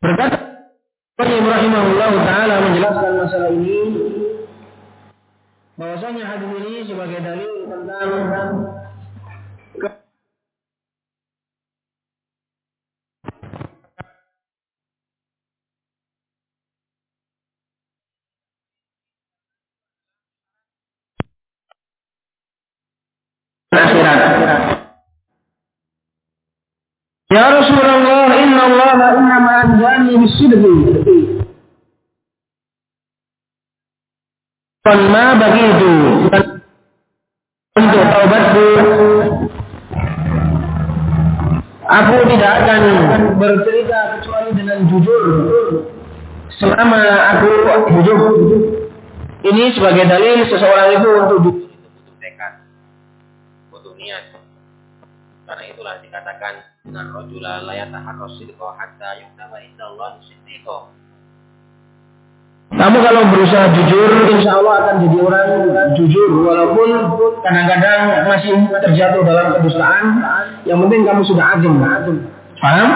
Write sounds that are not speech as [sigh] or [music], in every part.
Berkata Ibrahim Allah taala menjelaskan masalah ini bahwasanya hadis ini sebagai dalil tentang akhirat. Ya Rasulullah, anjani bisidqi. Ma begitu. Untuk taubatku, aku tidak akan bercerita kecuali dengan jujur selama aku hidup. Ini sebagai dalil seseorang itu untuk tekad, untuk niat. Karena itulah dikatakan Nah, rajula la yataharras sidqa hatta yuktaba Allah siddiqa. Kamu kalau berusaha jujur, insya Allah akan jadi orang jujur. Walaupun kadang-kadang masih terjatuh dalam kedustaan, yang penting kamu sudah azim. Paham?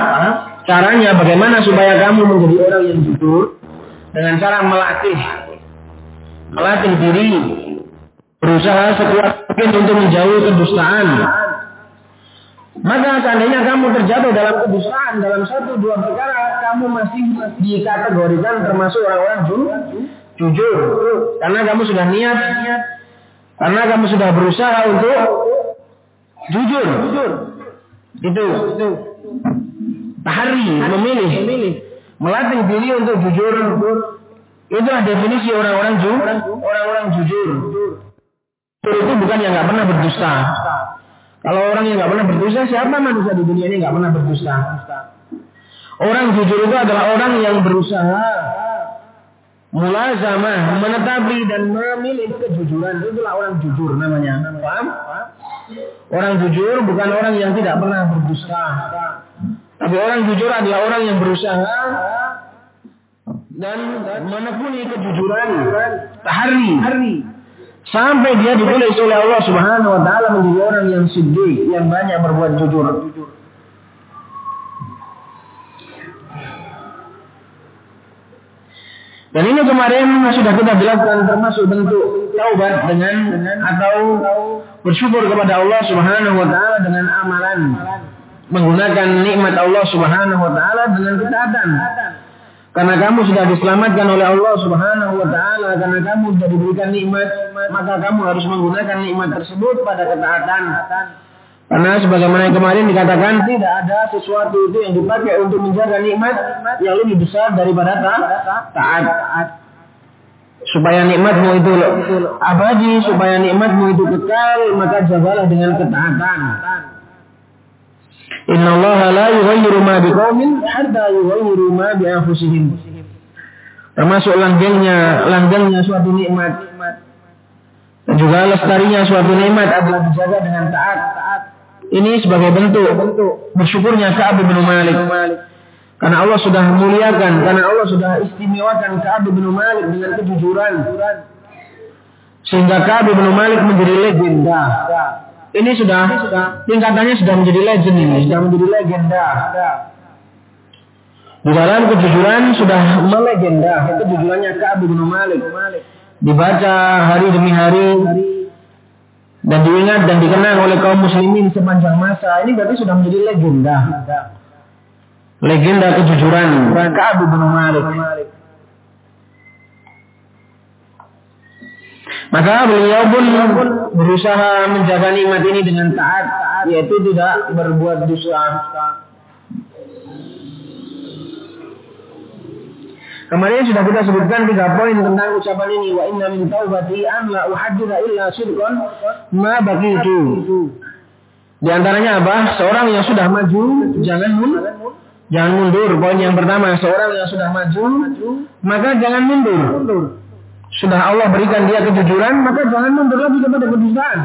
Caranya bagaimana supaya kamu menjadi orang yang jujur? Dengan cara melatih. Melatih diri. Berusaha sekuat mungkin untuk menjauhi kedustaan. Maka seandainya kamu terjatuh dalam kedustaan dalam satu dua perkara, kamu masih dikategorikan termasuk orang-orang ju jujur. Karena kamu sudah niat, karena kamu sudah berusaha untuk jujur. Itu, itu. Tahari, memilih, melatih diri untuk jujur. Itulah definisi orang-orang ju, orang-orang jujur. Itu bukan yang nggak pernah berdusta. Kalau orang yang nggak pernah berdosa, siapa manusia di dunia ini nggak pernah berdosa? Orang jujur itu adalah orang yang berusaha mulazamah, menetapi dan memilih kejujuran. Itulah orang jujur namanya. Paham? Orang jujur bukan orang yang tidak pernah berdusta. Tapi orang jujur adalah orang yang berusaha dan menekuni kejujuran. Tahari. Sampai dia ditulis oleh Allah Subhanahu wa taala menjadi orang yang siddiq, yang banyak berbuat jujur. Dan ini kemarin sudah kita jelaskan termasuk bentuk taubat dengan atau bersyukur kepada Allah Subhanahu wa taala dengan amalan menggunakan nikmat Allah Subhanahu wa taala dengan ketaatan. Karena kamu sudah diselamatkan oleh Allah Subhanahu wa taala, karena kamu sudah diberikan nikmat, maka kamu harus menggunakan nikmat tersebut pada ketaatan. Karena sebagaimana kemarin dikatakan tidak ada sesuatu itu yang dipakai untuk menjaga nikmat yang lebih besar daripada taat. Supaya nikmatmu itu abadi, supaya nikmatmu itu kekal, maka jagalah dengan ketaatan. Inna Allah la yughayyiru ma biqaumin hatta yughayyiru ma bi anfusihim. Termasuk langgengnya, langgengnya suatu nikmat. Dan juga lestarinya suatu nikmat adalah dijaga dengan taat. Ini sebagai bentuk bersyukurnya Ka'ab bin Malik. Karena Allah sudah muliakan, karena Allah sudah istimewakan Ka'ab bin Malik dengan kejujuran. Sehingga Ka'ab bin Malik menjadi legenda ini sudah tingkatannya sudah menjadi legend ini, sudah menjadi legenda. Di dalam kejujuran sudah melegenda, kejujurannya Ka'ab bin Malik. Dibaca hari demi hari dan diingat dan dikenang oleh kaum muslimin sepanjang masa. Ini berarti sudah menjadi legenda. Legenda kejujuran Ka'ab bin Malik. Maka beliau pun berusaha menjaga nikmat ini dengan taat, yaitu tidak berbuat dosa. Kemarin sudah kita sebutkan tiga poin tentang ucapan ini. Wa inna min taubati an la uhadjira illa sidqan ma bagitu. Di antaranya apa? Seorang yang sudah maju, jangan mundur. Jangan mundur. Poin yang pertama, seorang yang sudah maju, maka jangan mundur sudah Allah berikan dia kejujuran, maka jangan mundur lagi kepada kedustaan.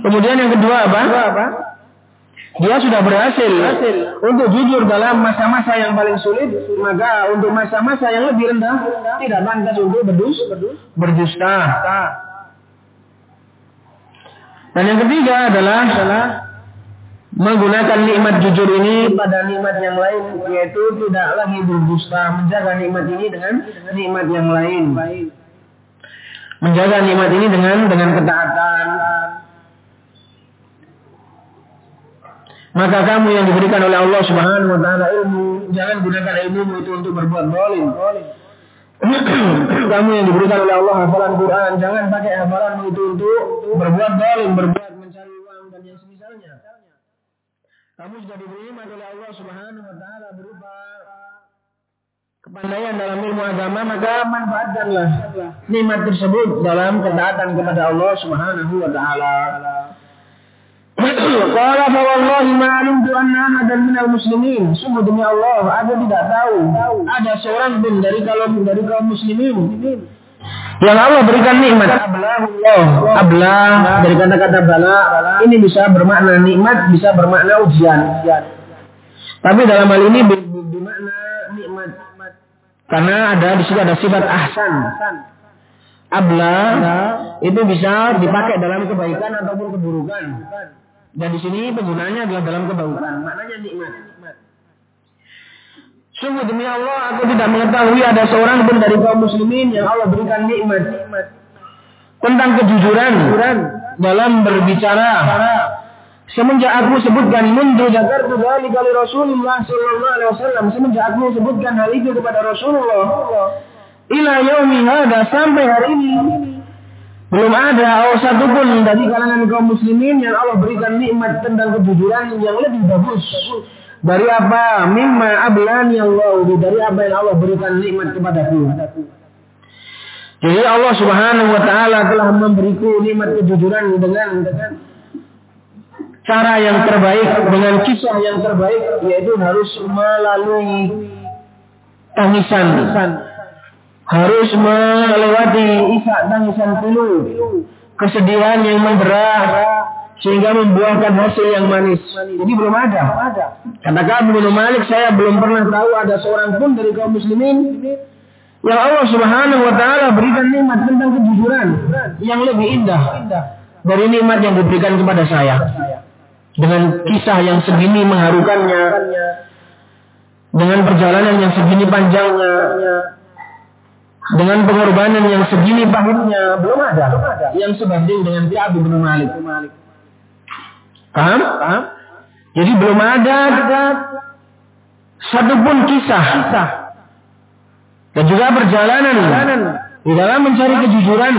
Kemudian yang kedua apa? Dia sudah berhasil untuk jujur dalam masa-masa yang paling sulit, maka untuk masa-masa yang lebih rendah tidak pantas untuk berdus, berdusta. Dan yang ketiga adalah menggunakan nikmat jujur ini pada nikmat yang lain yaitu tidak lagi berdusta. Menjaga nikmat ini dengan nikmat yang lain. Menjaga nikmat ini dengan dengan ketaatan. Maka kamu yang diberikan oleh Allah Subhanahu wa taala ilmu jangan gunakan ilmu itu untuk berbuat zalim. [clears throat] Kamu yang diberikan oleh Allah hafalan Quran jangan pakai hafalan itu untuk berbuat zalim berbuat mencari uang dan yang semisalnya kamu sudah diberi oleh Allah Subhanahu wa taala berupa kepandaian dalam ilmu agama maka manfaatkanlah nikmat tersebut dalam ketaatan kepada Allah Subhanahu wa taala Qala fa wallahi ma alimtu anna ahadan minal muslimin. Sungguh demi Allah, aku tidak tahu ada seorang pun dari kaum dari kaum muslimin yang Allah berikan nikmat. Ablah dari kata-kata bala ini bisa bermakna nikmat bisa bermakna ujian. Tapi dalam hal ini bermakna nikmat. Karena ada di situ ada sifat ahsan. Abla itu bisa dipakai dalam kebaikan ataupun keburukan. Dan di sini penggunanya adalah dalam kebaikan. Maknanya nikmat. Sungguh demi Allah, aku tidak mengetahui ada seorang pun dari kaum muslimin yang Allah berikan nikmat tentang kejujuran dalam berbicara. Semenjak aku sebutkan mundu Jakarta dari kali Rasulullah Sallallahu Alaihi Wasallam, semenjak aku sebutkan hal itu kepada Rasulullah, ila yaumi hada sampai hari ini belum ada oh, satu pun dari kalangan kaum muslimin yang Allah berikan nikmat tentang kejujuran yang lebih bagus. Dari apa? Mimma ablani Allah. Dari apa yang Allah berikan nikmat kepadaku. Jadi Allah subhanahu wa ta'ala telah memberiku nikmat kejujuran dengan, dengan cara yang terbaik, dengan kisah yang terbaik, yaitu harus melalui tangisan harus melewati isak tangisan pilu, kesedihan yang memberat sehingga membuahkan hasil yang manis. Jadi belum ada. Katakan Ibnu Malik, saya belum pernah tahu ada seorang pun dari kaum muslimin yang Allah Subhanahu wa taala berikan nikmat tentang kejujuran yang lebih indah dari nikmat yang diberikan kepada saya. Dengan kisah yang segini mengharukannya, dengan perjalanan yang segini panjangnya, dengan pengorbanan yang segini pahitnya belum ada yang sebanding dengan Ka'ab bin Malik. Paham? Paham? Jadi belum ada satu pun kisah dan juga perjalanan di dalam mencari kejujuran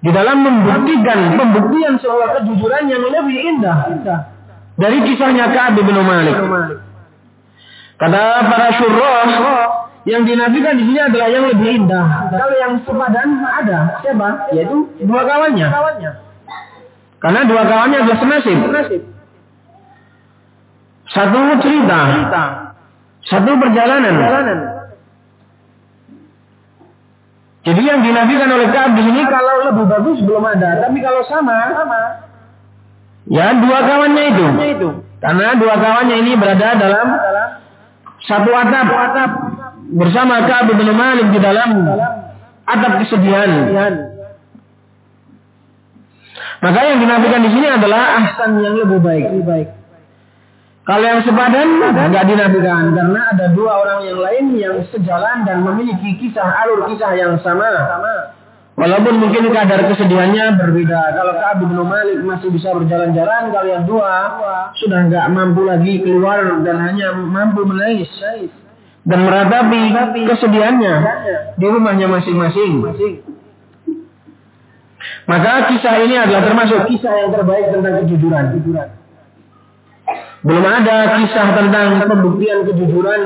di dalam membuktikan pembuktian sebuah kejujuran yang lebih indah dari kisahnya Ka'ab bin Malik. Kata para syurrah yang dinafikan di sini adalah yang lebih indah. Kalau yang sepadan ada siapa? Yaitu dua kawannya. Karena dua kawannya adalah senasib. Satu cerita, satu perjalanan. Jadi yang dinafikan oleh Kaab di sini kalau lebih bagus belum ada, tapi kalau sama, ya dua kawannya itu. Karena dua kawannya ini berada dalam satu atap, atap. Bersama Ka'ab bin Malik di dalam atap kesedihan. Maka yang dinafikan di sini adalah ahsan yang lebih baik. Kalau yang sepadan nggak dinafikan karena ada dua orang yang lain yang sejalan dan memiliki kisah alur kisah yang sama. Walaupun mungkin kadar kesedihannya berbeda. Kalau Ka'ab bin Malik masih bisa berjalan-jalan, kalau yang dua sudah nggak mampu lagi keluar dan hanya mampu menangis dan meratapi kesedihannya di rumahnya masing-masing. Maka kisah ini adalah termasuk kisah yang terbaik tentang kejujuran. Belum ada kisah tentang pembuktian kejujuran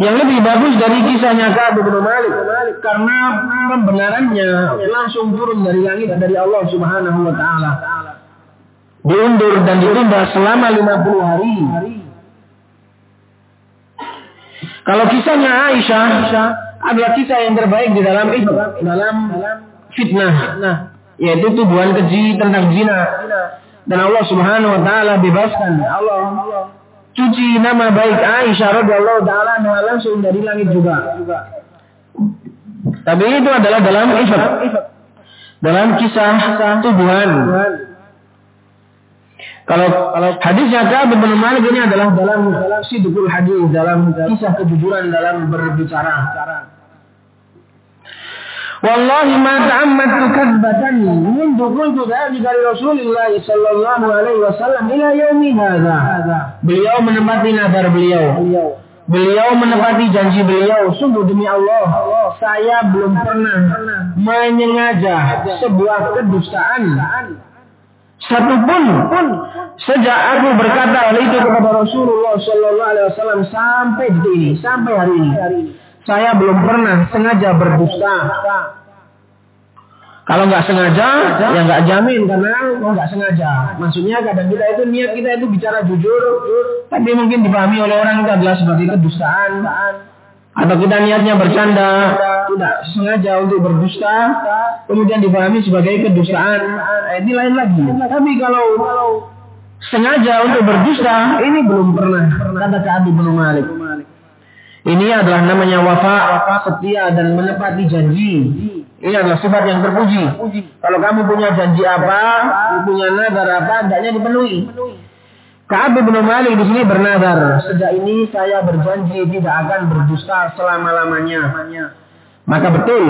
yang lebih bagus dari kisahnya Ka'ab bin Malik karena pembenarannya langsung turun dari langit dari Allah Subhanahu wa taala diundur dan ditunda selama 50 hari. Kalau kisahnya Aisyah adalah kisah yang terbaik di dalam itu, dalam fitnah, nah, yaitu tuduhan keji tentang zina. Dan Allah Subhanahu wa taala bebaskan. Allah cuci nama baik Aisyah radhiyallahu taala langsung dari langit juga. Tapi itu adalah dalam ifat. dalam kisah tuduhan. Kalau kalau hadisnya Ka'ab bin Malik ini adalah dalam sidqul hadis, dalam kisah kejujuran dalam berbicara. Wallahi ma ta'ammadtu kadbatan mundu kuntu dhalika Rasulullah sallallahu alaihi wasallam ila yaumi hadha Beliau menempati nazar beliau. Beliau menepati janji beliau. Sungguh demi Allah, saya belum pernah menyengaja sebuah kedustaan satupun pun sejak aku berkata hal itu kepada Rasulullah Shallallahu Alaihi Wasallam sampai detik ini, sampai hari ini saya belum pernah sengaja berdusta. Kalau nggak sengaja, ya nggak jamin karena nggak sengaja. Maksudnya kadang kita itu niat kita itu bicara jujur, tapi mungkin dipahami oleh orang itu adalah sebagai kedustaan. Atau kita niatnya bercanda, tidak sengaja untuk berdusta, kemudian dipahami sebagai kedustaan. Eh, ini lain lagi. Tapi kalau sengaja untuk berdusta, ini belum pernah. Kata Ka'ab bin Malik. Ini adalah namanya wafa, wafa setia dan menepati janji. Ini adalah sifat yang terpuji. Kalau kamu punya janji apa, punya nazar apa, hendaknya dipenuhi. Ka'ab bin Malik di sini bernazar, sejak ini saya berjanji tidak akan berdusta selama-lamanya. Maka betul,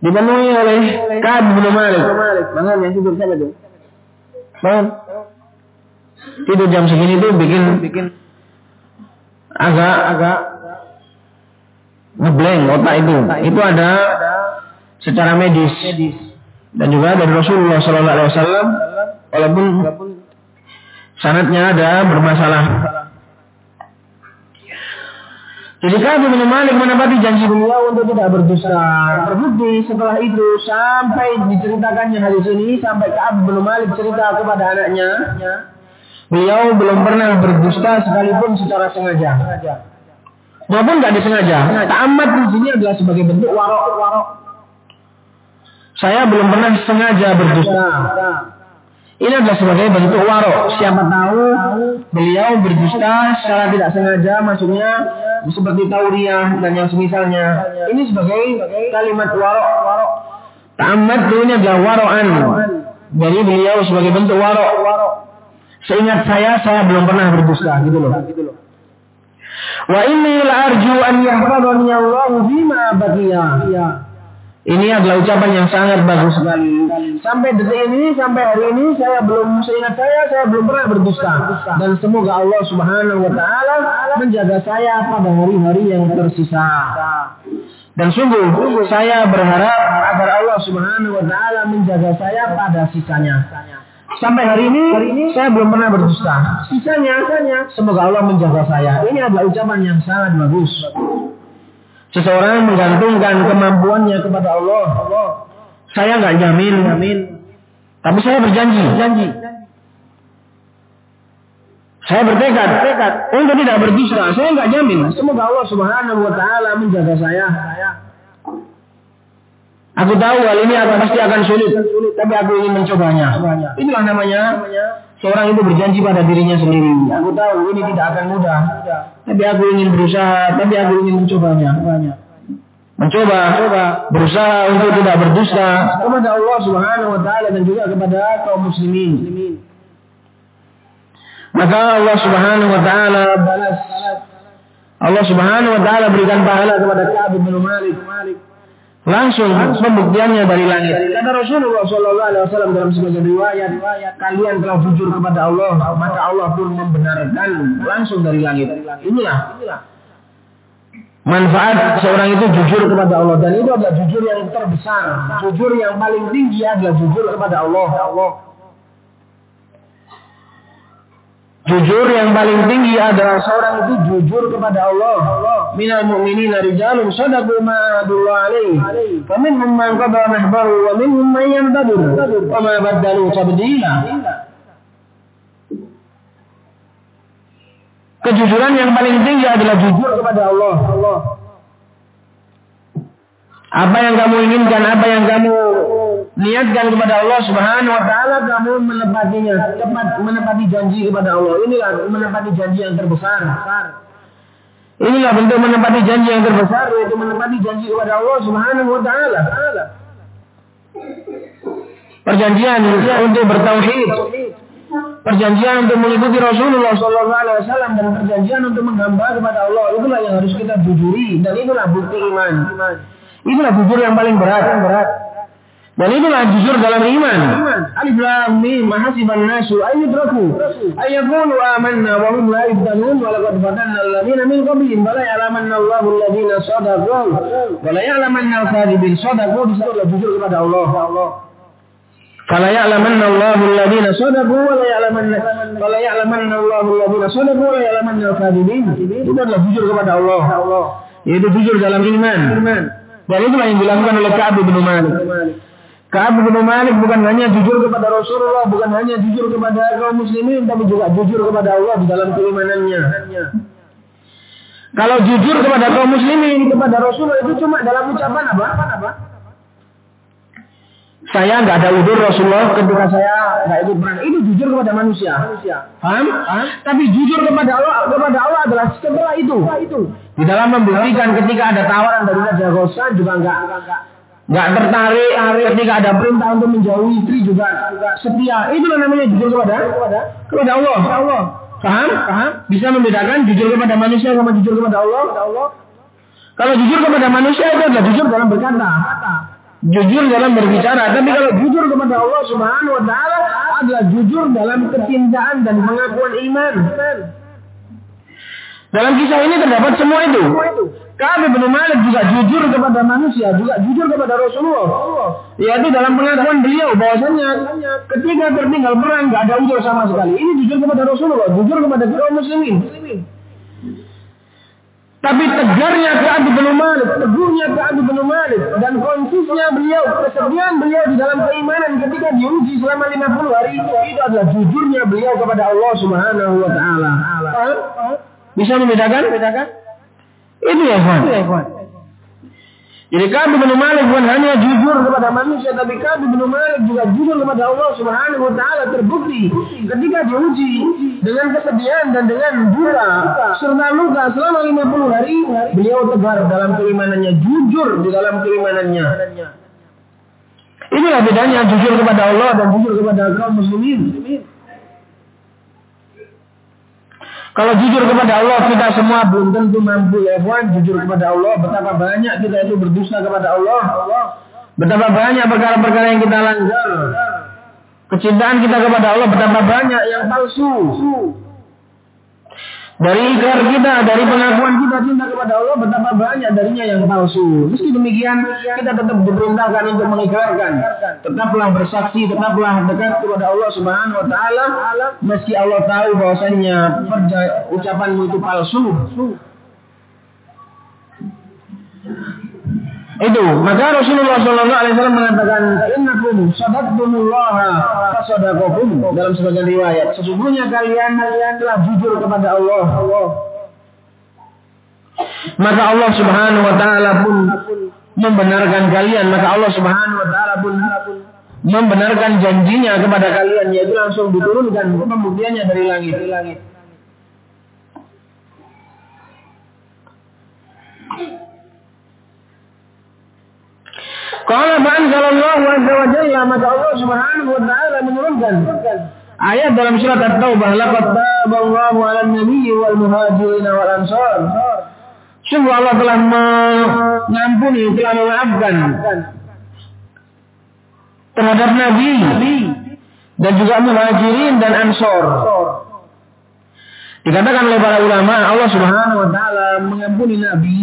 dipenuhi oleh Ka'ab bin Malik. Bangun yang tidur siapa tuh? Bangun. Tidur jam segini tuh bikin bikin agak agak ngeblank otak itu. Itu ada secara medis dan juga dari Rasulullah Sallallahu Alaihi Wasallam walaupun sanatnya ada bermasalah. Jadi Ka'ab bin Malik menepati janji beliau untuk tidak berdusta. Terbukti setelah itu sampai diceritakannya hadis ini sampai Ka'ab bin Malik cerita kepada anaknya, beliau belum pernah berdusta sekalipun secara sengaja. Maupun nggak disengaja. Tamat di sini adalah sebagai bentuk warok. Saya belum pernah sengaja berdusta. Ini adalah sebagai bentuk warok. Siapa tahu beliau berdusta secara tidak sengaja, maksudnya seperti tauriah dan yang semisalnya. Ini sebagai kalimat warok. warok. Tamat ini adalah waroan. Jadi beliau sebagai bentuk warok. Seingat saya, saya belum pernah berdusta, gitu loh. Wa inni la arju an yahfadhani Allah bima baqiya. Ini adalah ucapan yang sangat bagus sekali. Sampai detik ini, sampai hari ini, saya belum seingat saya, saya belum pernah berdusta. Dan semoga Allah Subhanahu Wa Taala menjaga saya pada hari-hari yang tersisa. Dan sungguh, saya berharap agar Allah Subhanahu Wa Taala menjaga saya pada sisanya. Sampai hari ini, hari ini saya belum pernah berdusta. Sisanya, sisanya, semoga Allah menjaga saya. Ini adalah ucapan yang sangat bagus. Seseorang menggantungkan kemampuannya kepada Allah. Saya nggak jamin, jamin. Tapi saya berjanji, janji. Saya bertekad, tekad untuk tidak berdusta. Saya nggak jamin. Semoga Allah Subhanahu Wa Taala menjaga saya. Aku tahu hal ini akan pasti akan sulit, tapi aku ingin mencobanya. Inilah namanya seorang itu berjanji pada dirinya sendiri. Aku tahu ini tidak akan mudah, tapi aku ingin berusaha, tapi aku ingin mencobanya. Mencoba, berusaha untuk tidak berdusta. Kepada Allah Subhanahu wa taala dan juga kepada kaum muslimin. Maka Allah Subhanahu wa taala balas. Allah Subhanahu wa taala berikan pahala kepada Ka'ab bin Malik langsung pembuktiannya dari langit. Kata Rasulullah Shallallahu Alaihi Wasallam dalam sebagian riwayat, kalian telah jujur kepada Allah, maka Allah pun membenarkan langsung dari langit. Inilah manfaat seorang itu jujur kepada Allah dan itu adalah jujur yang terbesar, jujur yang paling tinggi adalah jujur kepada Allah. Jujur yang paling tinggi adalah seorang itu jujur kepada Allah. Minal mu'minina rijalun sadaqu ma adullah alaih. Wa minhum man qada nahbahu wa minhum man yantadir. Wa ma baddalu tabdila. Kejujuran yang paling tinggi adalah jujur kepada Allah. Apa yang kamu inginkan, apa yang kamu niatkan kepada Allah Subhanahu wa taala kamu menepatinya, tepat menepati janji kepada Allah. Inilah menepati janji yang terbesar. Inilah bentuk menepati janji yang terbesar yaitu menepati janji kepada Allah Subhanahu wa taala. Perjanjian untuk bertauhid. Perjanjian untuk mengikuti Rasulullah Sallallahu Alaihi Wasallam dan perjanjian untuk menghamba kepada Allah itulah yang harus kita jujuri dan itulah bukti iman. Itulah jujur yang paling berat. berat. Dan itulah jujur dalam iman. Alif lam mim mahasiban nasu ay yutraku ay yaqulu amanna wa hum la yuftanun wa laqad fatanna alladziina min qablihim wa la ya'lamanna Allahu alladziina shadaqu wa la ya'lamanna al-kadhibin. Shadaqu disebutlah jujur kepada Allah. Fala ya'lamanna Allahu alladziina shadaqu wa la ya'lamanna fala ya'lamanna Allahu alladziina shadaqu wa la ya'lamanna al-kadhibin. Itu adalah jujur kepada Allah. Yaitu jujur dalam iman. Dan itulah yang dilakukan oleh Ka'ab bin Malik. Ka'ab bin Malik bukan hanya jujur kepada Rasulullah, bukan hanya jujur kepada kaum muslimin, tapi juga jujur kepada Allah di dalam keimanannya. Kalau jujur kepada kaum muslimin, kepada Rasulullah itu cuma dalam ucapan apa? apa? Saya nggak ada udur Rasulullah ketika saya nggak ikut perang. Itu jujur kepada manusia. Paham? Paham? Tapi jujur kepada Allah kepada Allah adalah setelah itu. Di dalam membuktikan ketika ada tawaran dari Raja Ghossan juga nggak nggak tertarik ketika ada perintah untuk menjauhi istri juga setia. Itulah namanya jujur kepada kepada Allah. Allah. Paham? Paham? Bisa membedakan jujur kepada manusia sama jujur kepada Allah. Kalau jujur kepada manusia itu adalah jujur dalam berkata. Jujur dalam berbicara, tapi kalau jujur kepada Allah Subhanahu wa taala adalah jujur dalam kecintaan dan pengakuan iman. Dalam kisah ini terdapat semua itu. Kami bin Malik juga jujur kepada manusia, juga jujur kepada Rasulullah. Yaitu dalam pengakuan beliau bahwasanya ketika tertinggal perang nggak ada udur sama sekali. Ini jujur kepada Rasulullah, jujur kepada kaum muslimin. Tapi tegarnya Ka'ab bin Malik, tegurnya Ka'ab bin Malik dan konsisnya beliau, kesediaan beliau di dalam keimanan ketika diuji selama 50 hari itu adalah jujurnya beliau kepada Allah Subhanahu wa taala. Bisa membedakan? Itu ya, Ikhwan. Jadi Ka'ab bin Malik bukan hanya jujur kepada manusia, tapi Ka'ab bin Malik juga jujur kepada Allah Subhanahu wa taala terbukti ketika diuji dengan kesedihan dan dengan duka serta luka selama 50 hari, beliau tegar dalam keimanannya, jujur di dalam keimanannya. Inilah bedanya jujur kepada Allah dan jujur kepada kaum muslimin. Kalau jujur kepada Allah kita semua belum tentu mampu ya kawan. Jujur kepada Allah betapa banyak kita itu berdosa kepada Allah. Betapa banyak perkara-perkara yang kita langgar. Kecintaan kita kepada Allah betapa banyak yang palsu dari ikrar kita, dari pengakuan kita cinta kepada Allah betapa banyak darinya yang palsu. Meski demikian, kita tetap diperintahkan untuk mengikrarkan. Tetaplah bersaksi, tetaplah dekat kepada Allah Subhanahu wa taala meski Allah tahu bahwasanya ucapanmu itu palsu. Itu, maka Rasulullah Shallallahu Alaihi Wasallam mengatakan, Innakum sadaqtumullah fasadaqakum dalam sebagian riwayat. Sesungguhnya kalian telah jujur kepada Allah. Maka Allah Subhanahu Wa Taala pun membenarkan kalian. Maka Allah Subhanahu Wa Taala pun membenarkan janjinya kepada kalian, yaitu langsung diturunkan pembuktiannya dari langit. Qala fa'anzalallahu azza wa jalla maka Allah Subhanahu wa taala menurunkan ayat dalam surat At-Taubah laqad taballahu 'alan nabiyyi wal muhajirin wal ansar. Sungguh Allah telah mengampuni, telah memaafkan terhadap Nabi dan juga muhajirin dan ansor. Dikatakan oleh para ulama Allah Subhanahu wa taala mengampuni Nabi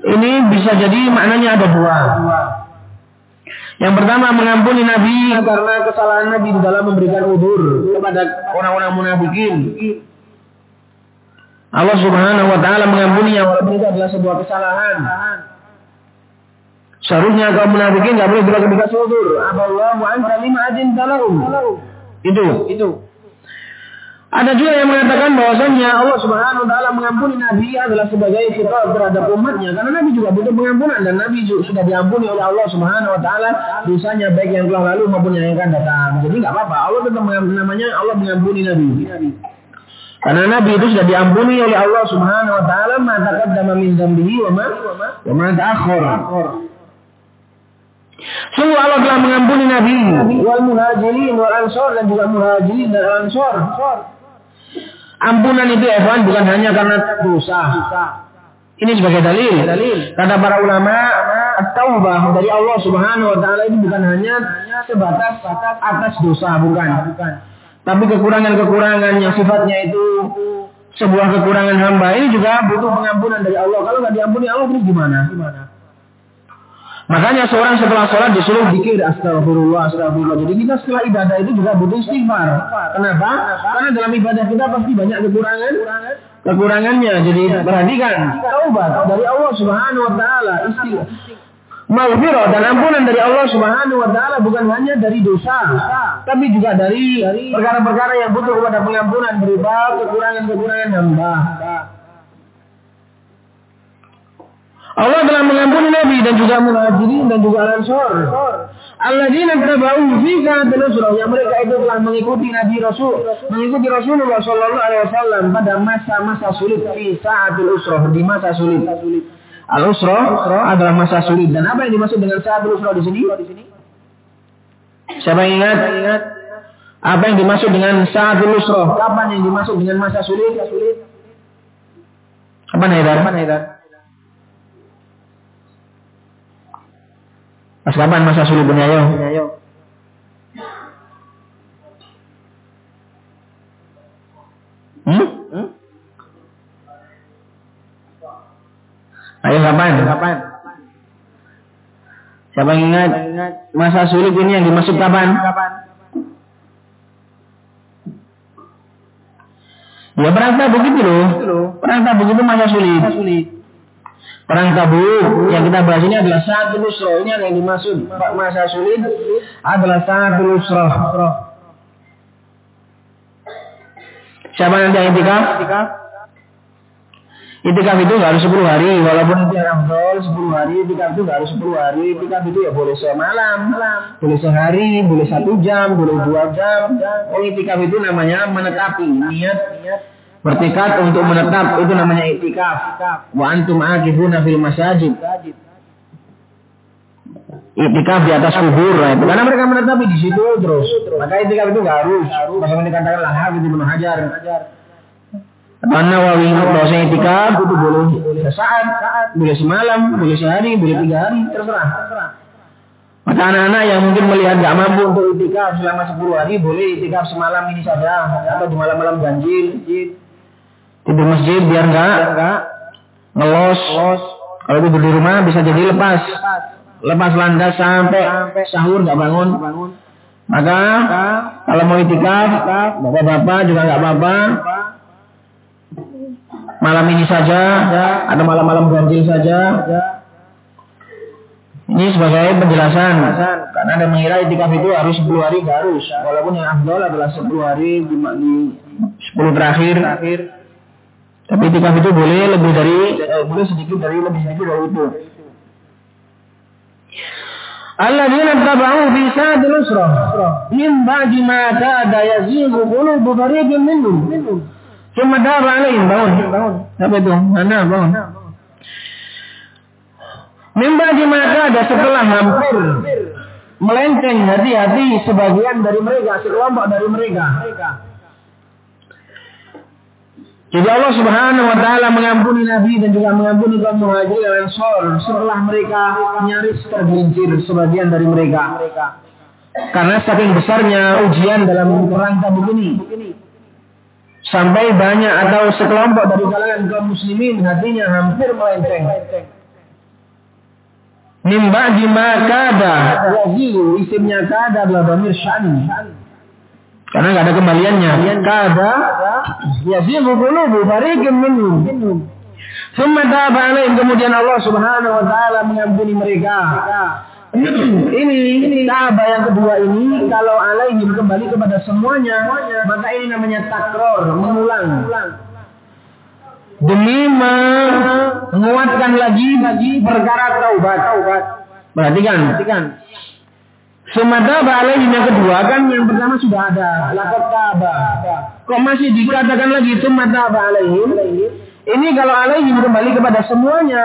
ini bisa jadi maknanya ada dua. Yang pertama mengampuni Nabi karena kesalahan Nabi di dalam memberikan udur kepada orang-orang munafikin. Allah Subhanahu wa taala mengampuninya walaupun itu adalah sebuah kesalahan. Seharusnya kaum munafikin tidak boleh dibagi dikasih udur. Aballahu anka lima adin talahum. Itu, itu. Ada juga yang mengatakan bahwasanya Allah Subhanahu wa taala mengampuni Nabi adalah sebagai khitab terhadap umatnya karena Nabi juga butuh pengampunan dan Nabi sudah diampuni oleh Allah Subhanahu wa taala dosanya baik yang telah lalu maupun yang akan datang. Jadi nggak apa-apa. Allah tetap namanya Allah mengampuni Nabi. Karena Nabi itu sudah diampuni oleh Allah Subhanahu wa taala ma taqaddama min dzambihi wa ma wa ma ta'akhkhara. Sungguh Allah telah mengampuni Nabi wal muhajirin wal ansor dan juga muhajirin dan ansor. Ampunan itu Evan bukan hanya karena dosa. Ini sebagai dalil. Kata para ulama, taubah dari Allah Subhanahu wa taala ini bukan hanya sebatas atas dosa, bukan. Tapi kekurangan-kekurangan yang sifatnya itu sebuah kekurangan hamba ini juga butuh pengampunan dari Allah. Kalau nggak diampuni Allah terus gimana? Makanya seorang setelah sholat disuruh zikir astagfirullah, astagfirullah. Jadi kita setelah ibadah itu juga butuh istighfar. Kenapa? Karena dalam ibadah kita pasti banyak kekurangan. Kekurangannya. Jadi perhatikan. Taubat dari Allah subhanahu wa ta'ala. Istighfar. Maghfirah dan ampunan dari Allah subhanahu wa ta'ala bukan hanya dari dosa. Tapi juga dari perkara-perkara yang butuh kepada pengampunan. Berupa kekurangan-kekurangan hamba. Allah telah mengampuni Nabi dan juga muhajirin dan juga ansor. Alladzina tabau fi sa'atil usrah yang mereka itu telah mengikuti Nabi Rasul, mengikuti Rasulullah sallallahu alaihi wasallam pada masa-masa sulit fi sa'atil usrah, di masa sulit. Al usrah adalah masa sulit dan apa yang dimaksud dengan sa'atil usrah di sini? Siapa yang ingat? Apa yang dimaksud dengan sa'atil usrah? Kapan yang dimaksud dengan masa sulit? Kapan Haidar? Kapan Haidar? Pas kapan masa sulit punya ayo? Hmm? Ayo kapan? Kapan? Siapa yang ingat? Masa sulit ini yang dimaksud kapan? Kapan? Ya perang tabuk itu loh. Perang tabuk itu masa sulit. Perang tabuk yang kita bahas ini adalah satu nusroh. Ini yang dimaksud masa sulit adalah satu nusroh. Siapa nanti yang itikaf? Itikaf itu nggak harus 10 hari, walaupun itu yang afdol 10 hari, itikaf itu nggak harus 10 hari, itikaf itu ya boleh semalam, boleh sehari, boleh satu jam, boleh dua jam. Oh itikaf itu namanya menetapi niat bertekad untuk menetap itu namanya itikaf. Wa antum akifuna fil masajid. Itikaf di atas kubur itu. Karena mereka menetapi di situ terus. Maka itikaf itu nggak harus. Bagaimana dikatakan lah itu Ibnu Hajar. Karena Nawawi bahwasanya itikaf itu boleh sesaat, boleh semalam, boleh sehari, boleh tiga hari, terserah. Maka anak-anak yang mungkin melihat nggak mampu untuk itikaf selama 10 hari boleh itikaf semalam ini saja atau di malam-malam ganjil tidur masjid biar nggak ngelos. Kalau tidur di rumah bisa jadi lepas. Lepas landas sampai sahur nggak bangun. maka kalau mau itikaf bapak-bapak juga nggak apa-apa. Malam ini saja atau malam-malam ganjil saja. Ini sebagai penjelasan. Karena ada mengira itikaf itu harus 10 hari harus. Walaupun yang afdol adalah 10 hari di 10 terakhir tapi itikaf itu boleh lebih dari eh, boleh sedikit dari lebih sedikit dari itu. Alladzina tabau fi sa'dil usra min ba'di ma kada yazighu qulubu fariqin minhum. Cuma daba alaihim bangun. Apa itu? Mana bangun? Min ba'di ma kada setelah hampir melenceng hati-hati sebagian dari mereka, sekelompok dari mereka. Jadi Allah Subhanahu wa taala mengampuni Nabi dan juga mengampuni kaum muhajirin dan ansor setelah mereka nyaris tergelincir sebagian dari mereka. Karena saking besarnya ujian dalam perang Tabuk ini. Sampai banyak atau sekelompok dari kalangan kaum muslimin hatinya hampir melenceng. Mimba di makada. Isimnya kada adalah Bamir Shani. Karena nggak ada kembaliannya. Kada yazibu qulubu fariqin minhum. Summa taba alaihim kemudian Allah Subhanahu wa taala mengampuni mereka. ini Ka'bah yang kedua ini kalau alaihim kembali kepada semuanya maka ini namanya takror mengulang demi menguatkan lagi perkara taubat perhatikan Semata alaihi yang kedua kan yang pertama sudah ada lakot Ka'bah. Kok masih dikatakan lagi semata alaihim? Ini kalau alaihim kembali kepada semuanya,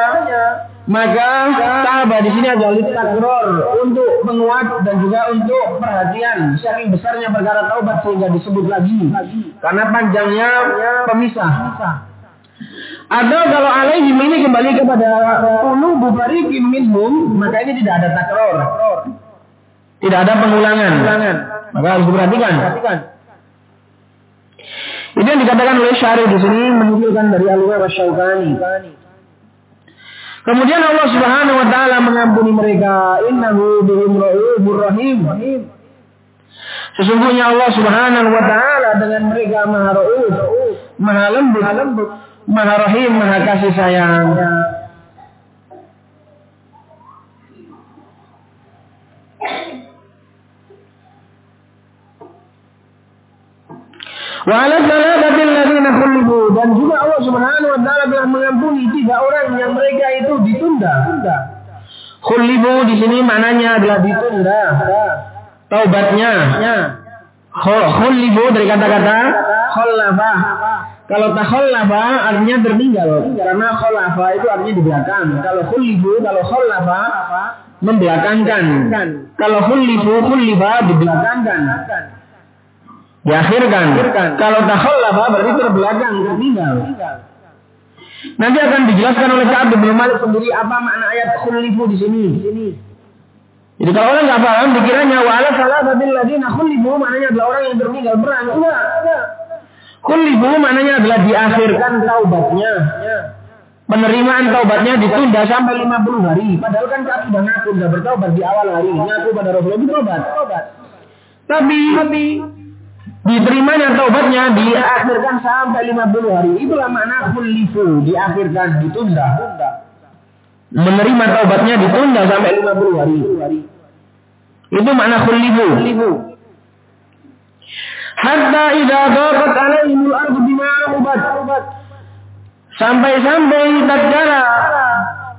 Maka taaba di sini adalah takror untuk menguat dan juga untuk perhatian. Saking besarnya perkara taubat sehingga disebut lagi. Karena panjangnya pemisah. Atau kalau alaihim ini kembali kepada ulu bubarikim minhum, maka ini tidak ada takror. Tidak ada pengulangan. Maka harus diperhatikan. Itu yang dikatakan oleh Syarif di sini menunjukkan dari Al-Imam Syaukani. Kemudian Allah Subhanahu wa taala mengampuni mereka. Innahu bihim raufur rahim. Sesungguhnya Allah Subhanahu wa taala dengan mereka Maha Rauf, Maha lembut, Maha Rahim, Maha kasih sayang. Wa ala salatatil ladzina khulifu dan juga Allah Subhanahu wa taala telah mengampuni tiga orang yang mereka itu ditunda. Khulifu di sini maknanya adalah ditunda. Taubatnya. Khulifu dari kata-kata kholafa. Kalau takhollafa artinya tertinggal. Karena kholafa itu artinya di belakang. Kalau khulifu, kalau kholafa membelakangkan. Kalau khulifu, khulifa dibelakangkan diakhirkan. Kalau takhallafa berarti terbelakang, tertinggal. Nanti akan dijelaskan oleh Ka'ab bin Malik sendiri apa makna ayat khulifu di sini. Jadi kalau orang nggak paham, dikiranya wa ala salasatil ladina khulifu maknanya adalah orang yang tertinggal perang. Enggak. Khulifu maknanya adalah diakhirkan taubatnya. Penerimaan taubatnya ditunda sampai 50 hari. Padahal kan Ka'ab sudah ngaku sudah bertaubat di awal hari. Ngaku pada Rasulullah itu taubat. Tapi, tapi Diterimanya taubatnya diakhirkan sampai 50 hari. Itulah makna khulifu, diakhirkan, ditunda. Menerima taubatnya ditunda sampai 50 hari. Itu makna khulifu. Hatta idza daqat alaihimul ardu bima ubat. Sampai-sampai tatkala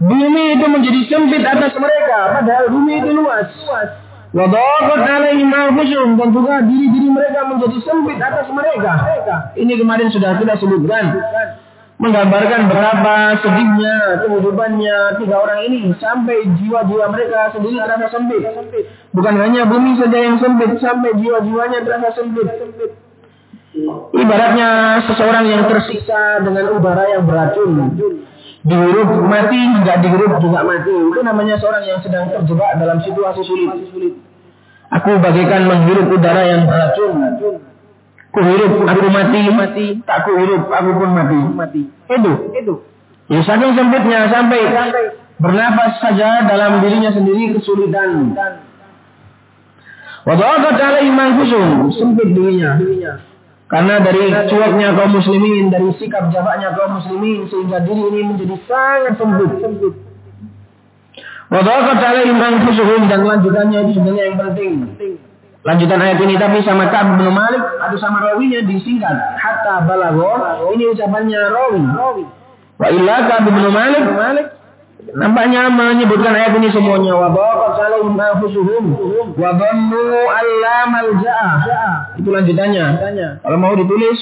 bumi itu menjadi sempit atas mereka, padahal bumi itu luas. Wadaqat alaihim anfusuhum dan juga diri-diri mereka menjadi sempit atas mereka. Ini kemarin sudah kita sebutkan. Menggambarkan betapa sedihnya kehidupannya tiga orang ini sampai jiwa-jiwa mereka sendiri terasa sempit. Bukan hanya bumi saja yang sempit, sampai jiwa-jiwanya terasa sempit. Ibaratnya seseorang yang tersiksa dengan udara yang beracun dihirup mati nggak dihirup juga mati itu namanya seorang yang sedang terjebak dalam situasi sulit aku bagaikan menghirup udara yang beracun. Ku hirup aku mati. Mati tak ku hirup aku pun mati. Mati itu itu ya saking sempitnya sampai bernapas saja dalam dirinya sendiri kesulitan. Wadawat alaihi manfusum sempit dirinya. Karena dari cuaknya kaum muslimin, dari sikap jamaknya kaum muslimin, sehingga diri ini menjadi sangat sempit. Wadaqat alaihim anfusuhum dan lanjutannya itu sebenarnya yang penting. Lanjutan ayat ini tapi sama Ka'ab bin Malik atau sama rawinya disingkat hatta balagho. Ini ucapannya rawi. Wa illa Ka'ab bin Malik Nampaknya menyebutkan ayat ini semuanya wa baqat alaihim anfusuhum wa dhannu alla malja'a. Itu lanjutannya. Kalau mau ditulis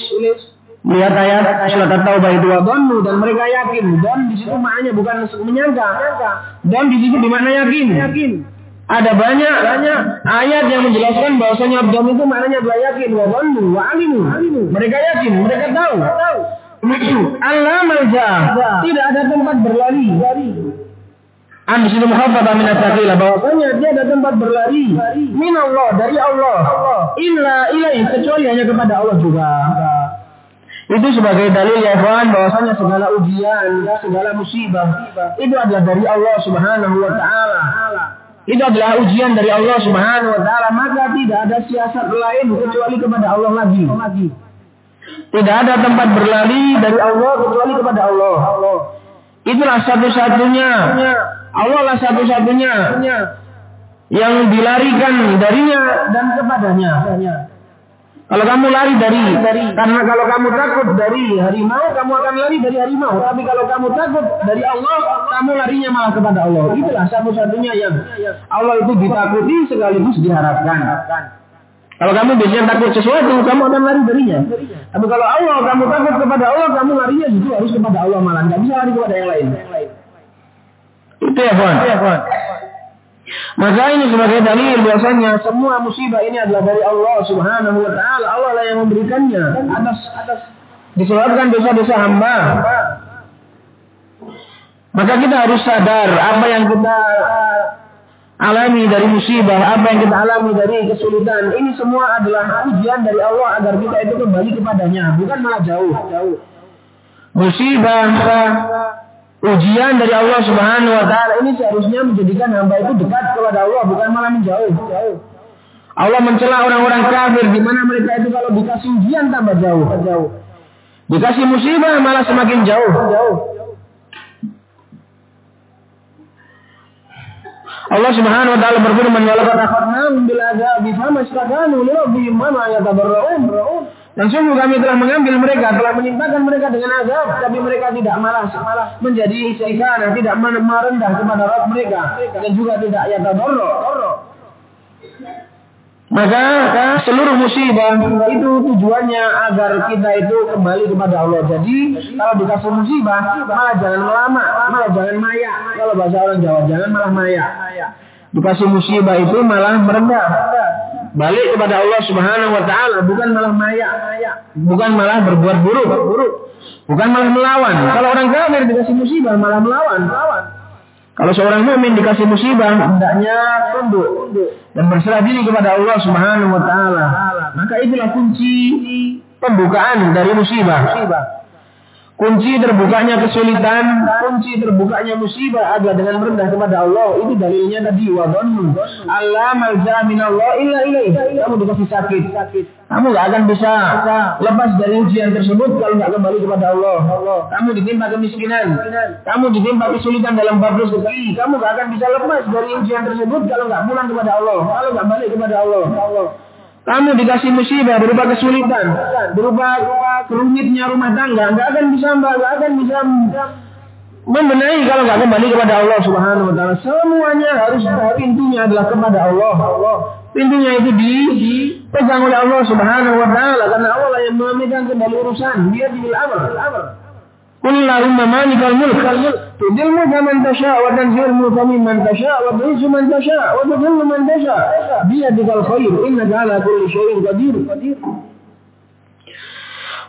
lihat ayat surat At-Taubah itu dhannu dan mereka yakin. Dan di situ maknanya bukan menyangka. Dan di situ di mana yakin. Yakin. Ada banyak banyak ayat yang menjelaskan bahwasanya don itu maknanya adalah yakin wa dhannu wa alimu. Mereka yakin, mereka tahu. [clears throat] Allah malja. Tidak ada tempat berlari. An di sini muhafadah min asaqila bahwasanya dia ada tempat berlari min Allah dari Allah illa ilaih kecuali hanya kepada Allah juga. Itu sebagai dalil ya kawan bahwasanya segala ujian, segala musibah itu adalah dari Allah Subhanahu wa taala. Itu adalah ujian dari Allah Subhanahu wa taala, maka tidak ada siasat lain kecuali kepada Allah lagi. Tidak ada tempat berlari dari Allah kecuali kepada Allah. Itulah satu-satunya. Allah lah satu-satunya yang dilarikan darinya dan kepadanya. Kalau kamu lari dari, karena kalau kamu takut dari harimau, kamu akan lari dari harimau. Tapi kalau kamu takut dari Allah, kamu larinya malah kepada Allah. Itulah satu-satunya yang Allah itu ditakuti sekaligus diharapkan. Kalau kamu biasanya takut sesuatu, kamu akan lari darinya. Tapi kalau Allah, kamu takut kepada Allah, kamu larinya justru harus kepada Allah malah. Nggak bisa lari kepada yang lain. Itu ya, kawan. Maka ini sebagai dalil bahwasanya semua musibah ini adalah dari Allah Subhanahu wa taala. Allah lah yang memberikannya atas atas disebabkan dosa-dosa hamba. Maka kita harus sadar apa yang kita alami dari musibah, apa yang kita alami dari kesulitan. Ini semua adalah ujian dari Allah agar kita itu kembali kepadanya, bukan malah jauh. Musibah, ujian dari Allah Subhanahu wa taala ini seharusnya menjadikan hamba itu dekat kepada Allah bukan malah menjauh. Allah mencela orang-orang kafir di mana mereka itu kalau dikasih ujian tambah jauh, jauh. Dikasih musibah malah semakin jauh. Allah Subhanahu wa taala berfirman, "Wa laqad akhadnahum bil adzabi fama istakanu li rabbihim ma yatabarra'un." Dan sungguh kami telah mengambil mereka, telah menimpakan mereka dengan azab, tapi mereka tidak malas, malah menjadi istighfar, tidak merendah kepada Rabb mereka, dan juga tidak ya tabarro. Maka seluruh musibah itu tujuannya agar kita itu kembali kepada Allah. Jadi kalau dikasih musibah, malah jangan melama, malah jangan maya. Kalau bahasa orang Jawa, jangan malah maya. Dikasih musibah itu malah merendah balik kepada Allah Subhanahu wa taala bukan malah maya, bukan malah berbuat buruk, bukan malah melawan. Kalau orang kafir dikasih musibah malah melawan. Kalau seorang mukmin dikasih musibah hendaknya tunduk dan berserah diri kepada Allah Subhanahu wa taala. Maka itulah kunci pembukaan dari musibah. Kunci terbukanya kesulitan, kunci terbukanya musibah adalah dengan merendah kepada Allah. Itu dalilnya tadi wa dhannu. Allah malza min Allah illa ilaih. Kamu dikasih sakit, kamu gak akan bisa lepas dari ujian tersebut kalau nggak kembali kepada Allah. Kamu ditimpa kemiskinan, kamu ditimpa kesulitan dalam bab rezeki, kamu gak akan bisa lepas dari ujian tersebut kalau nggak pulang kepada Allah, kalau nggak balik kepada Allah. Kamu dikasih musibah berupa kesulitan, berupa kerumitnya rumah tangga, nggak akan bisa nggak akan bisa membenahi kalau nggak kembali kepada Allah Subhanahu Wa Taala. Semuanya harus pintunya adalah kepada Allah. Pintunya itu di dipegang oleh Allah Subhanahu Wa Taala karena Allah yang memegang kembali urusan. Dia di. قل اللهم مالك الملك. تؤتي الملك من تشاء وتنزل الملك ممن تشاء وتعز من تشاء وتذل من تشاء. بيدك الخير. إنك على كل شيء قدير.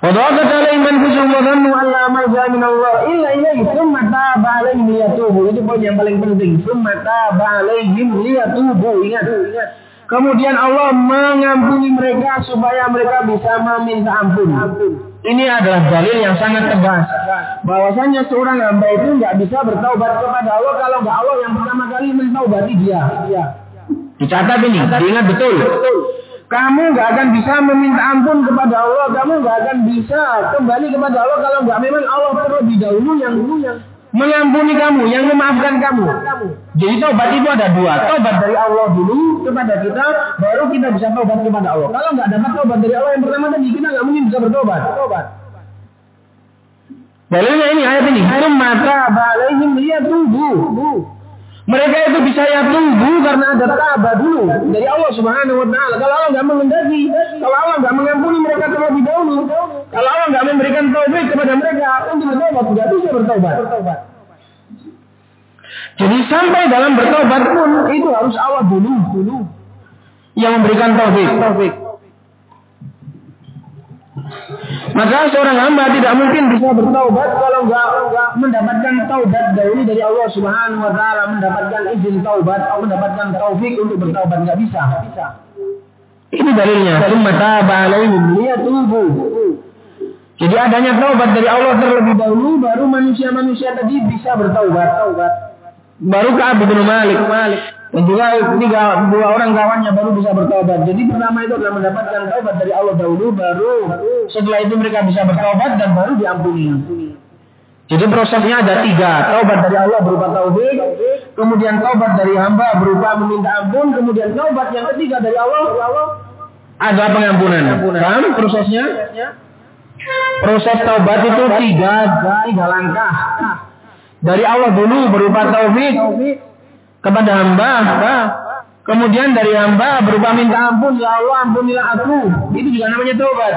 وضاقت عليهم أنفسهم وظنوا أن لا ملجا من الله إلا إليه. ثم تاب عليهم ليتوبوا. Itu poin yang paling penting. ثم تاب عليهم ليتوبوا. Ingat. Kemudian Allah mengampuni mereka supaya mereka bisa meminta ampun. Ini adalah dalil yang sangat tegas. Bahwasanya seorang hamba itu nggak bisa bertaubat kepada Allah kalau nggak Allah yang pertama kali mentaubati dia. Dicatat ini, diingat betul. Kamu nggak akan bisa meminta ampun kepada Allah, kamu nggak akan bisa kembali kepada Allah kalau nggak memang Allah terlebih dahulu yang yang mengampuni kamu, yang memaafkan kamu. Jadi taubat itu ada dua. Taubat dari Allah dulu kepada kita, baru kita bisa taubat kepada Allah. Kalau nggak dapat taubat dari Allah yang pertama tadi, kita nggak mungkin bisa bertobat. Dalilnya ini ayat ini. Mata balaihim tunggu. Mereka itu bisa ya tunggu karena ada tabah dulu dari Allah Subhanahu wa taala. Kalau Allah nggak mengendaki, kalau Allah nggak mengampuni mereka terlebih dahulu, kalau Allah nggak memberikan taufik kepada mereka untuk bertobat, tidak bisa bertobat. Jadi sampai dalam bertobat pun itu harus Allah dulu, dulu yang memberikan taufik. Maka seorang hamba tidak mungkin bisa bertaubat kalau nggak mendapatkan taubat dahulu dari Allah Subhanahu wa taala, mendapatkan izin taubat, atau mendapatkan taufik untuk bertaubat nggak bisa. Ini dalilnya. Mata alaihim liyatubu. Jadi adanya taubat dari Allah terlebih dahulu, baru manusia-manusia tadi bisa bertaubat. Taubat. Baru Ka'ab bin Malik. Malik. Dan juga tiga dua orang kawannya baru bisa bertobat. Jadi pertama itu adalah mendapatkan taubat dari Allah dahulu, baru setelah itu mereka bisa bertobat dan baru diampuni. Jadi prosesnya ada tiga, taubat dari Allah berupa taufik, kemudian taubat dari hamba berupa meminta ampun, kemudian taubat yang ketiga dari Allah, ada pengampunan. Paham prosesnya? Proses taubat itu tiga, tiga langkah. Dari Allah dulu berupa taufik, kepada hamba, hamba. Kemudian dari hamba berupa minta ampun, ya Allah ampunilah aku. Itu juga namanya taubat.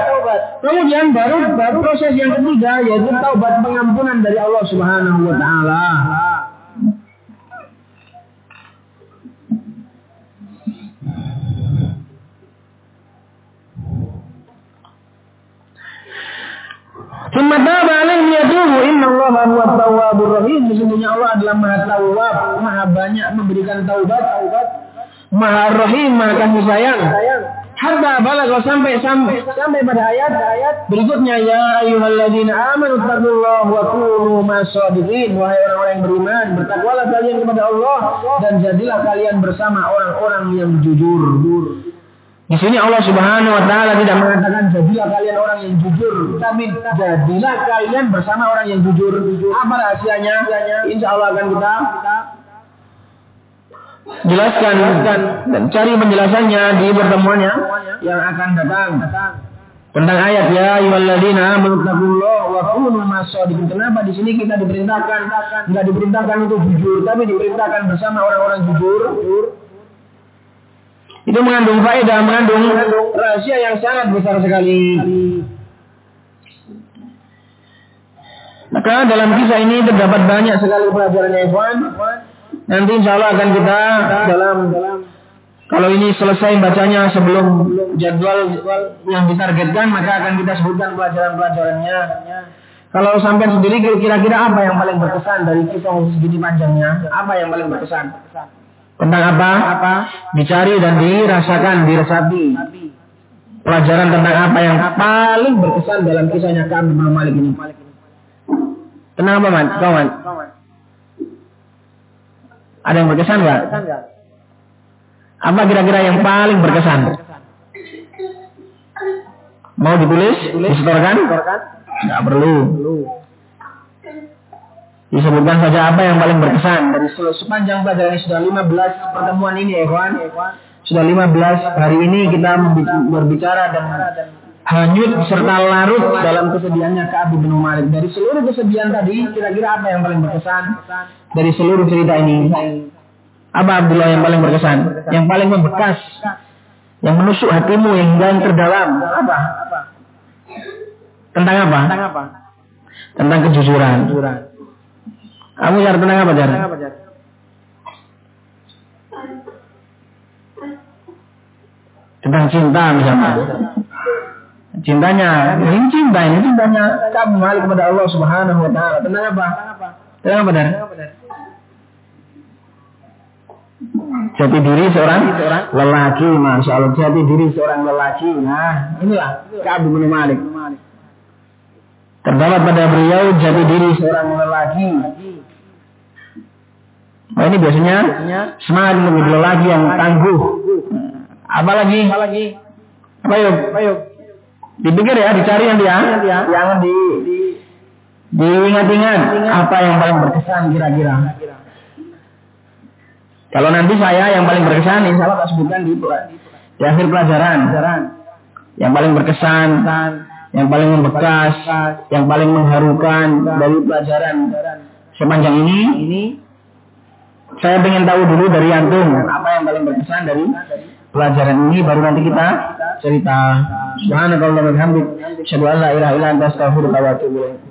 Kemudian baru baru proses yang ketiga yaitu taubat pengampunan dari Allah Subhanahu wa taala. Thumma taba alaihim liyatubu inna Allah huwa tawwabur rahim. Sesungguhnya Allah adalah Maha Tawwab, Maha banyak memberikan taubat, Maha Rahim, Maha kasih sayang. Hatta balagha sampai sampai sampai pada ayat ayat berikutnya ya ayyuhalladzina amanu taqullaha wa kunu masadiqin wahai orang-orang yang beriman bertakwalah kalian kepada Allah dan jadilah kalian bersama orang-orang yang jujur. Di sini Allah Subhanahu wa taala tidak mengatakan jadilah kalian orang yang jujur, tapi jadilah kalian bersama orang yang jujur. Apa rahasianya? Insya Allah akan kita jelaskan dan cari penjelasannya di pertemuannya yang akan datang tentang ayat ya ayyuhalladzina amanu taqullaha wa kunu masadiqin. Kenapa di sini kita diperintahkan enggak diperintahkan untuk jujur tapi diperintahkan bersama orang-orang jujur? Itu mengandung faedah, mengandung rahasia yang sangat besar sekali. Maka dalam kisah ini terdapat banyak sekali pelajaran ya Ikhwan. Nanti insya Allah akan kita dalam kalau ini selesai bacanya sebelum jadwal yang ditargetkan maka akan kita sebutkan pelajaran-pelajarannya. Kalau sampai sendiri kira-kira apa yang paling berkesan dari kisah segini panjangnya? Apa yang paling berkesan? Tentang apa? Apa? Dicari dan dirasakan, diresapi. Pelajaran tentang apa yang paling berkesan dalam kisahnya kami bin Malik ini. Tenang apa, Man? Kawan. Ada yang berkesan nggak? Apa kira-kira yang paling berkesan? Mau ditulis? Disetorkan? Nggak perlu. Disebutkan saja apa yang paling berkesan dari sepanjang pelajaran ini sudah 15 pertemuan ini ya kawan. Sudah 15 hari ini kita berbicara dan hanyut serta larut dalam kesedihannya Ka'ab bin Malik. Dari seluruh kesedihan tadi, kira-kira apa yang paling berkesan dari seluruh cerita ini? Apa Abdullah yang paling berkesan? Yang paling membekas? Yang menusuk hatimu yang hingga yang terdalam? Apa? Tentang apa? Tentang kejujuran. Kamu jar tentang apa jar? Tentang cinta misalnya. Cintanya, ini cinta ini cintanya kamu malik kepada Allah Subhanahu wa taala. Tentang apa? Tentang apa, Dar? Jati diri seorang lelaki, masya Allah. Jati diri seorang lelaki. Nah, inilah Ka'ab bin Malik. Terdapat pada beliau jati diri seorang lelaki. Nah, ini biasanya semangat menjadi lelaki yang tangguh. Apalagi? Apa yuk? Dipikir ya, dicari yang dia, jangan di diingat-ingat apa yang paling berkesan kira-kira. Kalau nanti saya yang paling berkesan, insya Allah tak sebutkan di, di akhir pelajaran. Yang paling berkesan, yang paling membekas, yang paling mengharukan dari pelajaran sepanjang ini. Saya ingin tahu dulu dari antum apa yang paling berkesan dari pelajaran ini baru nanti kita cerita. Subhanallah wa bihamdik, asyhadu an la ilaha illa anta astaghfiruka wa atubu ilaik.